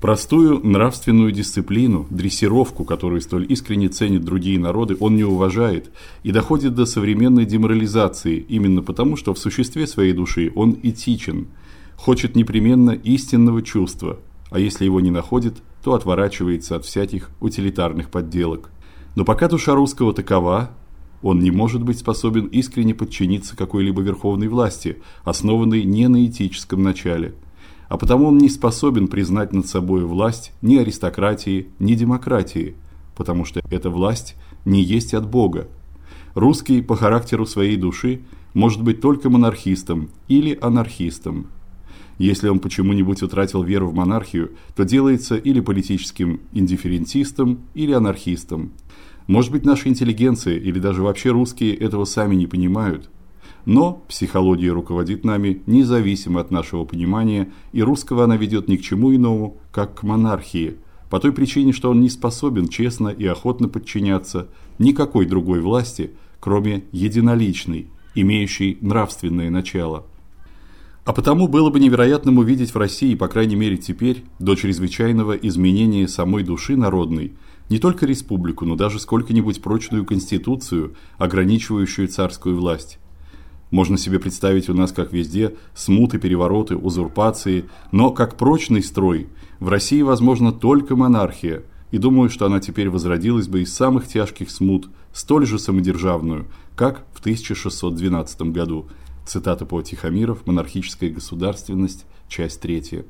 Простую нравственную дисциплину, дрессировку, которую столь искренне ценят другие народы, он не уважает и доходит до современной деморализации именно потому, что в существе своей души он этичен, хочет непременно истинного чувства, а если его не находит, то отворачивается от всяких утилитарных подделок. Но пока душа русского такова, он не может быть способен искренне подчиниться какой-либо верховной власти, основанной не на этическом начале – а потому он не способен признать над собой власть ни аристократии, ни демократии, потому что эта власть не есть от Бога. Русский по характеру своей души может быть только монархистом или анархистом. Если он почему-нибудь утратил веру в монархию, то делается или политическим индифферентистом, или анархистом. Может быть, наша интеллигенция или даже вообще русские этого сами не понимают – но психология руководит нами независимо от нашего понимания, и русского она ведет ни к чему иному, как к монархии, по той причине, что он не способен честно и охотно подчиняться никакой другой власти, кроме единоличной, имеющей нравственное начало. А потому было бы невероятным увидеть в России, по крайней мере теперь, до чрезвычайного изменения самой души народной, не только республику, но даже сколько-нибудь прочную конституцию, ограничивающую царскую власть. Можно себе представить у нас, как везде, смуты, перевороты, узурпации, но как прочный строй в России возможно только монархия. И думаю, что она теперь возродилась бы из самых тяжких смут, столь же самодержавную, как в 1612 году. Цитата по Тихомиров Монархическая государственность, часть 3.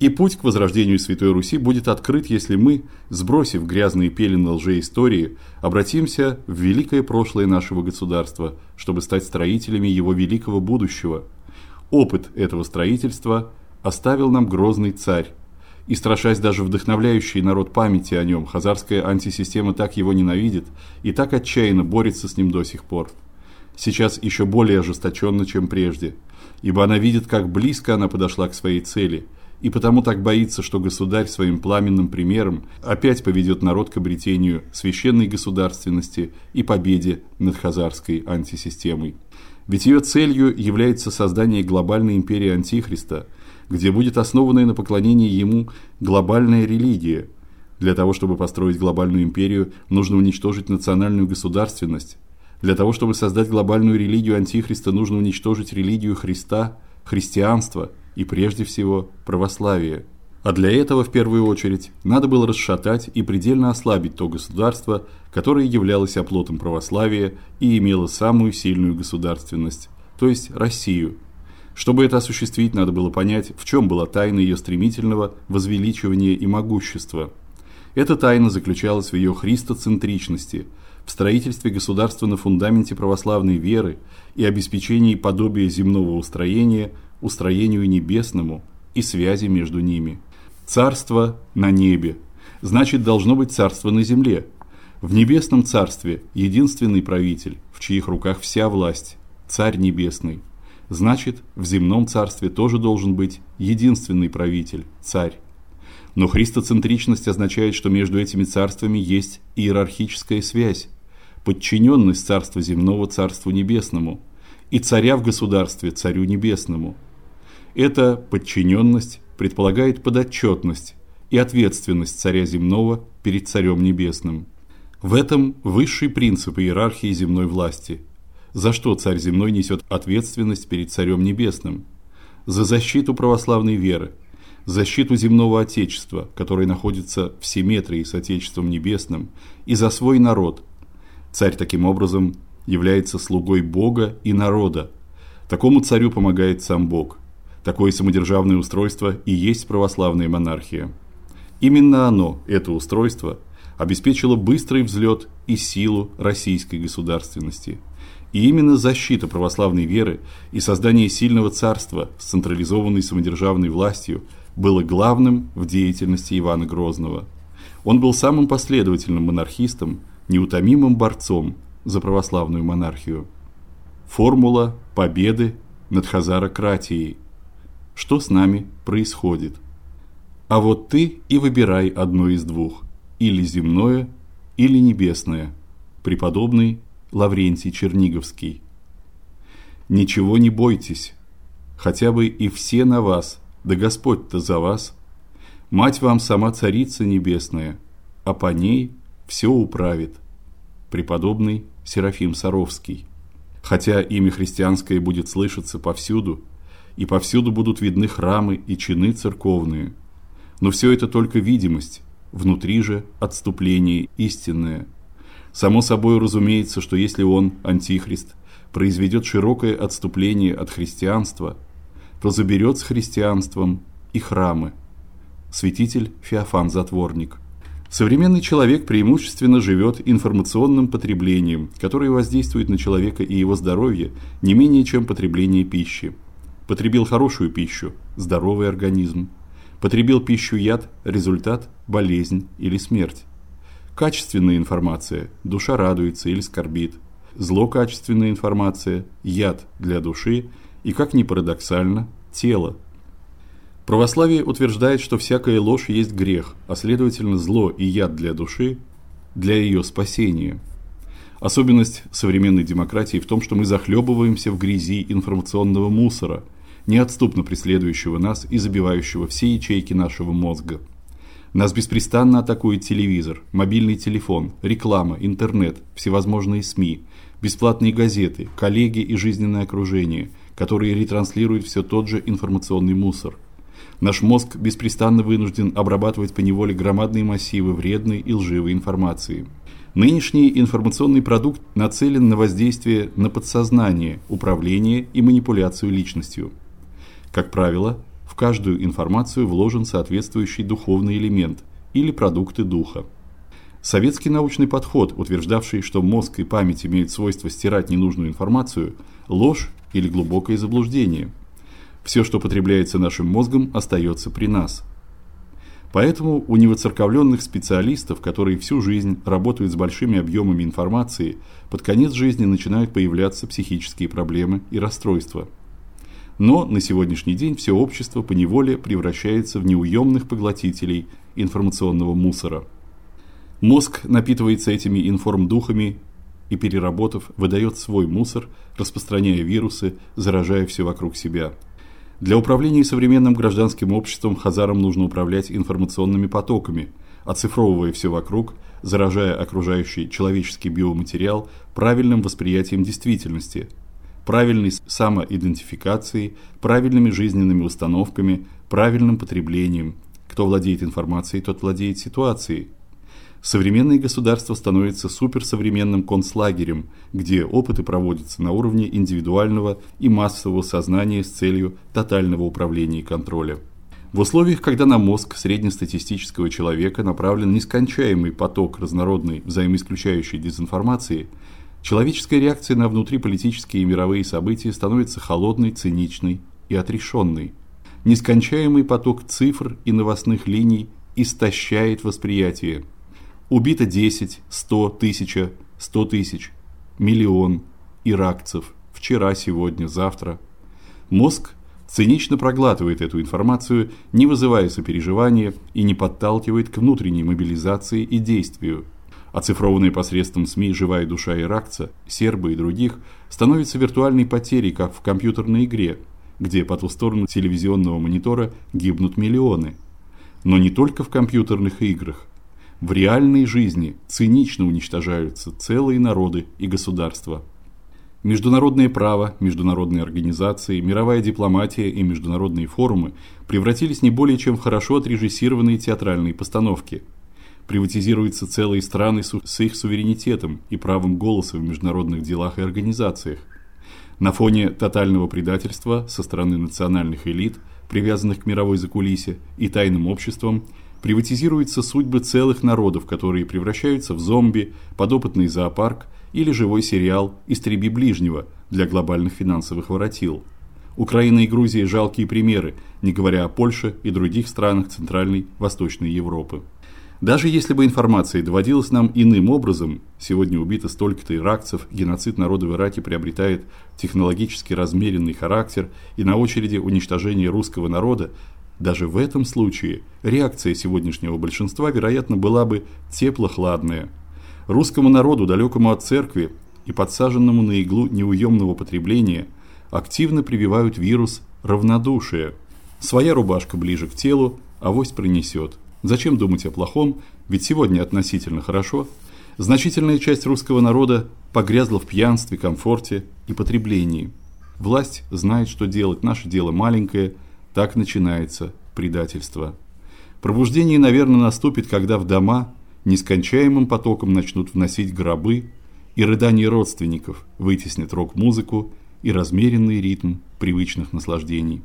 И путь к возрождению Святой Руси будет открыт, если мы, сбросив грязные пелены лжеистории, обратимся в великое прошлое нашего государства, чтобы стать строителями его великого будущего. Опыт этого строительства оставил нам грозный царь. И страшась даже вдохновляющий народ памяти о нем, хазарская антисистема так его ненавидит и так отчаянно борется с ним до сих пор. Сейчас еще более ожесточенно, чем прежде, ибо она видит, как близко она подошла к своей цели – и потому так боится, что государь своим пламенным примером опять поведет народ к обретению священной государственности и победе над хазарской антисистемой. Ведь ее целью является создание глобальной империи антихриста, где будет основанная на поклонении ему глобальная религия. Для того, чтобы построить глобальную империю, нужно уничтожить национальную государственность. Для того, чтобы создать глобальную религию антихриста, нужно уничтожить религию Христа, христианство – и прежде всего православие. А для этого в первую очередь надо было расшатать и предельно ослабить то государство, которое являлось оплотом православия и имело самую сильную государственность, то есть Россию. Чтобы это осуществить, надо было понять, в чем была тайна ее стремительного возвеличивания и могущества. Эта тайна заключалась в ее христоцентричности, в строительстве государства на фундаменте православной веры и обеспечении подобия земного устроения устроению небесному и связи между ними. Царство на небе значит должно быть царство на земле. В небесном царстве единственный правитель, в чьих руках вся власть, царь небесный. Значит, в земном царстве тоже должен быть единственный правитель, царь. Но христоцентричность означает, что между этими царствами есть иерархическая связь, подчиненность царства земного царству небесному и царя в государстве царю небесному – эта подчиненность предполагает подотчетность и ответственность царя земного перед царем небесным. В этом высший принцип иерархии земной власти. За что царь земной несет ответственность перед царем небесным? За защиту православной веры, защиту земного отечества, которое находится в симметрии с отечеством небесным, и за свой народ. Царь таким образом является слугой Бога и народа. Такому царю помогает сам Бог. Такое самодержавное устройство и есть православная монархия. Именно оно, это устройство, обеспечило быстрый взлет и силу российской государственности. И именно защита православной веры и создание сильного царства с централизованной самодержавной властью было главным в деятельности Ивана Грозного. Он был самым последовательным монархистом, неутомимым борцом за православную монархию. Формула победы над хазарократией – что с нами происходит. А вот ты и выбирай одно из двух: или земное, или небесное. Преподобный Лаврентий Черниговский. Ничего не бойтесь, хотя бы и все на вас, да Господь-то за вас. Мать вам сама царица небесная, а по ней все управит. Преподобный Серафим Саровский. Хотя имя христианское будет слышаться повсюду, и повсюду будут видны храмы и чины церковные, но все это только видимость, внутри же отступление истинное. Само собой разумеется, что если он антихрист, произведет широкое отступление от христианства, то заберет с христианством и храмы. Святитель Феофан Затворник. Современный человек преимущественно живет информационным потреблением, которое воздействует на человека и его здоровье не менее, чем потребление пищи. Потребил хорошую пищу здоровый организм. Потребил пищу яд результат болезнь или смерть. Качественная информация душа радуется или скорбит. Злокачественная информация яд для души и как ни парадоксально, тело Православие утверждает, что всякая ложь есть грех, а следовательно зло и яд для души для ее спасения. Особенность современной демократии в том, что мы захлебываемся в грязи информационного мусора, неотступно преследующего нас и забивающего все ячейки нашего мозга. Нас беспрестанно атакует телевизор, мобильный телефон, реклама, интернет, всевозможные СМИ, бесплатные газеты, коллеги и жизненное окружение, которые ретранслируют все тот же информационный мусор – Наш мозг беспрестанно вынужден обрабатывать по неволе громадные массивы вредной и лживой информации. Нынешний информационный продукт нацелен на воздействие на подсознание, управление и манипуляцию личностью. Как правило, каждую информацию вложен соответствующий духовный элемент или продукты духа. Советский научный подход, утверждавший, что мозг и память имеют свойство стирать ненужную информацию, ложь или глубокое заблуждение – все, что потребляется нашим мозгом, остается при нас. Поэтому у невоцерковленных специалистов, которые всю жизнь работают с большими объемами информации, под конец жизни начинают появляться психические проблемы и расстройства. Но на сегодняшний день все общество поневоле превращается в неуемных поглотителей информационного мусора. Мозг напитывается этими информдухами и переработав, выдает свой мусор, распространяя вирусы, заражая все вокруг себя. Для управления современным гражданским обществом хазарам нужно управлять информационными потоками, оцифровывая все вокруг, заражая окружающий человеческий биоматериал правильным восприятием действительности, правильной самоидентификацией, правильными жизненными установками, правильным потреблением. Кто владеет информацией, тот владеет ситуацией. Современное государство становится суперсовременным концлагерем, где опыты проводятся на уровне индивидуального и массового сознания с целью тотального управления и контроля. В условиях, когда на мозг среднестатистического человека направлен нескончаемый поток разнородной взаимоисключающей дезинформации, человеческая реакция на внутриполитические и мировые события становится холодной, циничной и отрешенной. Нескончаемый поток цифр и новостных линий истощает восприятие. Убито 10, 100, тысяча, 100 тысяч, миллион иракцев вчера, сегодня, завтра. Мозг цинично проглатывает эту информацию, не вызывая сопереживания и не подталкивает к внутренней мобилизации и действию. Оцифрованная посредством СМИ живая душа иракца, серба и других становится виртуальной потерей, как в компьютерной игре, где по ту сторону телевизионного монитора гибнут миллионы. Но не только в компьютерных играх. В реальной жизни цинично уничтожаются целые народы и государства. Международное право, международные организации, мировая дипломатия и международные форумы превратились не более чем в хорошо отрежиссированные театральные постановки. Приватизируются целые страны с их суверенитетом и правом голоса в международных делах и организациях. На фоне тотального предательства со стороны национальных элит, привязанных к мировой закулисе и тайным обществам, приватизируются судьбы целых народов, которые превращаются в зомби, подопытный зоопарк или живой сериал «Истреби ближнего» для глобальных финансовых воротил. Украина и Грузия – жалкие примеры, не говоря о Польше и других странах Центральной Восточной Европы. Даже если бы информация доводилась нам иным образом, сегодня убито столько-то иракцев, геноцид народа в Ираке приобретает технологически размеренный характер и на очереди уничтожение русского народа, даже в этом случае реакция сегодняшнего большинства, вероятно, была бы тепло-хладная. Русскому народу, далекому от церкви и подсаженному на иглу неуемного потребления, активно прививают вирус равнодушия. Своя рубашка ближе к телу, авось принесет. Зачем думать о плохом, ведь сегодня относительно хорошо. Значительная часть русского народа погрязла в пьянстве, комфорте и потреблении. Власть знает, что делать, наше дело маленькое, так начинается предательство. Пробуждение, наверное, наступит, когда в дома нескончаемым потоком начнут вносить гробы, и рыдания родственников вытеснят рок-музыку и размеренный ритм привычных наслаждений.